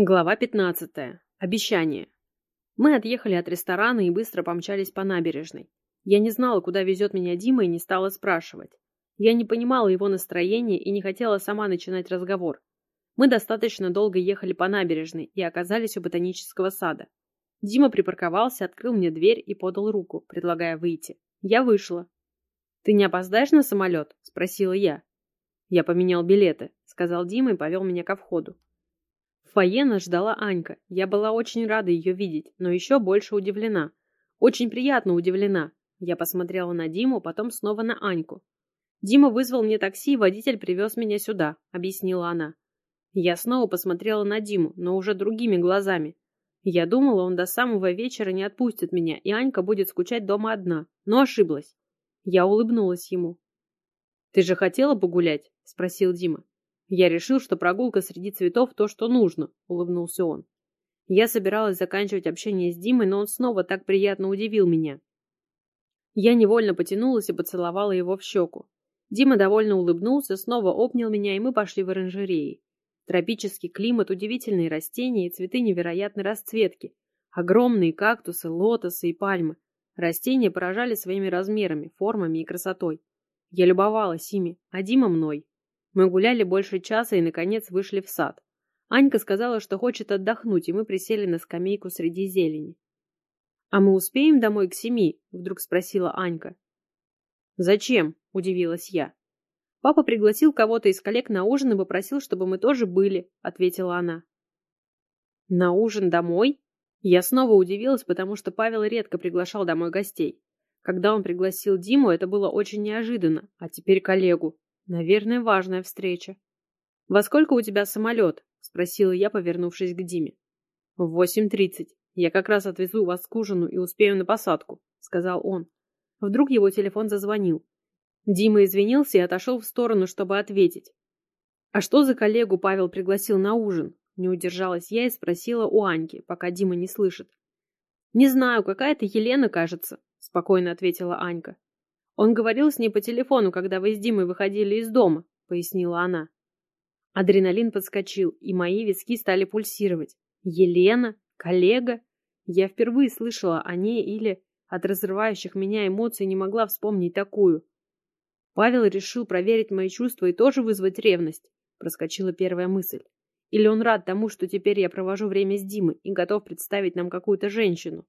Глава 15. Обещание. Мы отъехали от ресторана и быстро помчались по набережной. Я не знала, куда везет меня Дима, и не стала спрашивать. Я не понимала его настроения и не хотела сама начинать разговор. Мы достаточно долго ехали по набережной и оказались у ботанического сада. Дима припарковался, открыл мне дверь и подал руку, предлагая выйти. Я вышла. «Ты не опоздаешь на самолет?» – спросила я. «Я поменял билеты», – сказал Дима и повел меня ко входу. В фойе нас ждала Анька. Я была очень рада ее видеть, но еще больше удивлена. Очень приятно удивлена. Я посмотрела на Диму, потом снова на Аньку. «Дима вызвал мне такси, и водитель привез меня сюда», — объяснила она. Я снова посмотрела на Диму, но уже другими глазами. Я думала, он до самого вечера не отпустит меня, и Анька будет скучать дома одна, но ошиблась. Я улыбнулась ему. «Ты же хотела погулять?» — спросил Дима. Я решил, что прогулка среди цветов то, что нужно, улыбнулся он. Я собиралась заканчивать общение с Димой, но он снова так приятно удивил меня. Я невольно потянулась и поцеловала его в щеку. Дима довольно улыбнулся, снова обнял меня, и мы пошли в оранжереи. Тропический климат, удивительные растения и цветы невероятной расцветки. Огромные кактусы, лотосы и пальмы. Растения поражали своими размерами, формами и красотой. Я любовалась ими, а Дима мной. Мы гуляли больше часа и, наконец, вышли в сад. Анька сказала, что хочет отдохнуть, и мы присели на скамейку среди зелени. «А мы успеем домой к семи?» — вдруг спросила Анька. «Зачем?» — удивилась я. «Папа пригласил кого-то из коллег на ужин и попросил, чтобы мы тоже были», — ответила она. «На ужин домой?» Я снова удивилась, потому что Павел редко приглашал домой гостей. Когда он пригласил Диму, это было очень неожиданно, а теперь коллегу. Наверное, важная встреча. «Во сколько у тебя самолет?» — спросила я, повернувшись к Диме. «В восемь тридцать. Я как раз отвезу вас к ужину и успею на посадку», — сказал он. Вдруг его телефон зазвонил. Дима извинился и отошел в сторону, чтобы ответить. «А что за коллегу Павел пригласил на ужин?» Не удержалась я и спросила у Аньки, пока Дима не слышит. «Не знаю, какая-то Елена, кажется», — спокойно ответила Анька. Он говорил с ней по телефону, когда вы с Димой выходили из дома, пояснила она. Адреналин подскочил, и мои виски стали пульсировать. Елена? Коллега? Я впервые слышала о ней или от разрывающих меня эмоций не могла вспомнить такую. Павел решил проверить мои чувства и тоже вызвать ревность, проскочила первая мысль. Или он рад тому, что теперь я провожу время с Димой и готов представить нам какую-то женщину.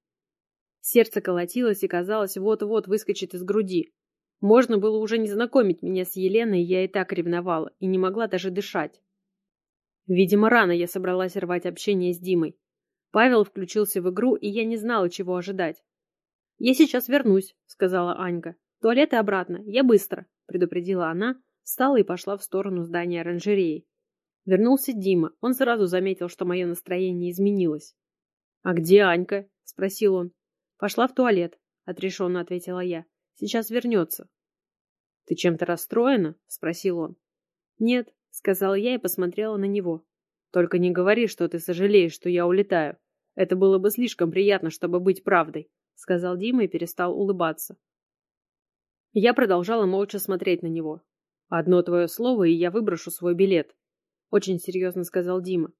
Сердце колотилось и казалось, вот-вот выскочит из груди. Можно было уже не знакомить меня с Еленой, я и так ревновала, и не могла даже дышать. Видимо, рано я собралась рвать общение с Димой. Павел включился в игру, и я не знала, чего ожидать. «Я сейчас вернусь», — сказала Анька. «Туалет и обратно. Я быстро», — предупредила она, встала и пошла в сторону здания оранжереи. Вернулся Дима. Он сразу заметил, что мое настроение изменилось. «А где Анька?» — спросил он. «Пошла в туалет», — отрешенно ответила я. Сейчас вернется. Ты чем-то расстроена? Спросил он. Нет, сказал я и посмотрела на него. Только не говори, что ты сожалеешь, что я улетаю. Это было бы слишком приятно, чтобы быть правдой, сказал Дима и перестал улыбаться. Я продолжала молча смотреть на него. Одно твое слово, и я выброшу свой билет, очень серьезно сказал Дима.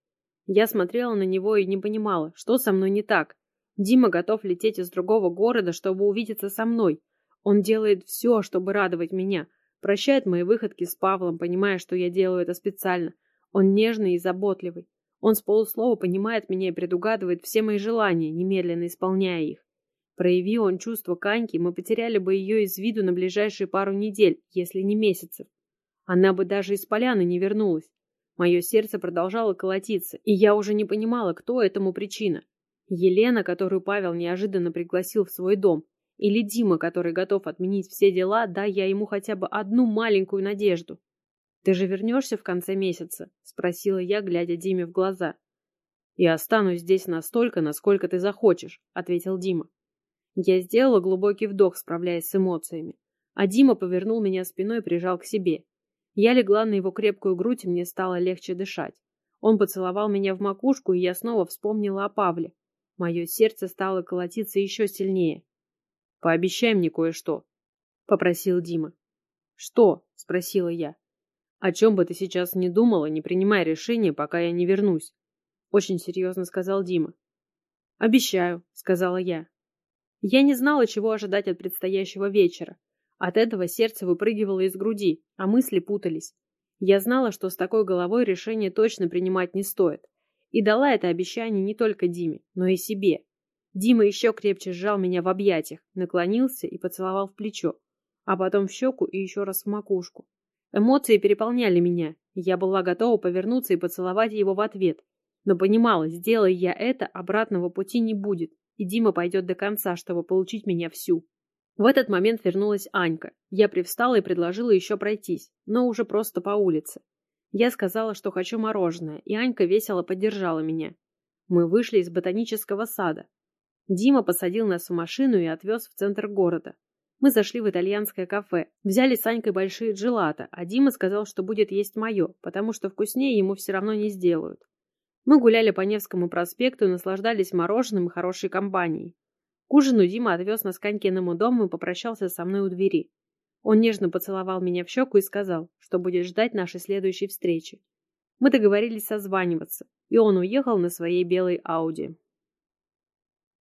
Я смотрела на него и не понимала, что со мной не так. Дима готов лететь из другого города, чтобы увидеться со мной, он делает все, чтобы радовать меня. Прощает мои выходки с Павлом, понимая, что я делаю это специально. Он нежный и заботливый. Он с полуслова понимает меня и предугадывает все мои желания, немедленно исполняя их. Прояви он чувство Каньки, мы потеряли бы ее из виду на ближайшие пару недель, если не месяцев. Она бы даже из поляны не вернулась. Мое сердце продолжало колотиться, и я уже не понимала, кто этому причина. Елена, которую Павел неожиданно пригласил в свой дом, или Дима, который готов отменить все дела, дай я ему хотя бы одну маленькую надежду. «Ты же вернешься в конце месяца?» — спросила я, глядя Диме в глаза. «Я останусь здесь настолько, насколько ты захочешь», — ответил Дима. Я сделала глубокий вдох, справляясь с эмоциями, а Дима повернул меня спиной и прижал к себе. Я легла на его крепкую грудь, и мне стало легче дышать. Он поцеловал меня в макушку, и я снова вспомнила о Павле. Мое сердце стало колотиться еще сильнее. Пообещай мне кое-что, — попросил Дима. Что? — спросила я. О чем бы ты сейчас ни думала, не принимай решения, пока я не вернусь. очень серьезно сказал Дима. Обещаю, сказала я. Я не знала, чего ожидать от предстоящего вечера. От этого сердце выпрыгивало из груди, а мысли путались. Я знала, что с такой головой решение точно принимать не стоит. И дала это обещание не только Диме, но и себе. Дима еще крепче сжал меня в объятиях, наклонился и поцеловал в плечо, а потом в щеку и еще раз в макушку. Эмоции переполняли меня, я была готова повернуться и поцеловать его в ответ, но понимала, сделая я это, обратного пути не будет, и Дима пойдет до конца, чтобы получить меня всю. В этот момент вернулась Анька. Я привстала и предложила еще пройтись, но уже просто по улице. Я сказала, что хочу мороженое, и Анька весело поддержала меня. Мы вышли из ботанического сада. Дима посадил нас в машину и отвез в центр города. Мы зашли в итальянское кафе, взяли с Анькой большие джелато, а Дима сказал, что будет есть мое, потому что вкуснее ему все равно не сделают. Мы гуляли по Невскому проспекту и наслаждались мороженым и хорошей компанией. К ужину Дима отвез нас к Анькиному дому и попрощался со мной у двери. Он нежно поцеловал меня в щеку и сказал, что будет ждать нашей следующей встречи. Мы договорились созваниваться, и он уехал на своей белой Ауди.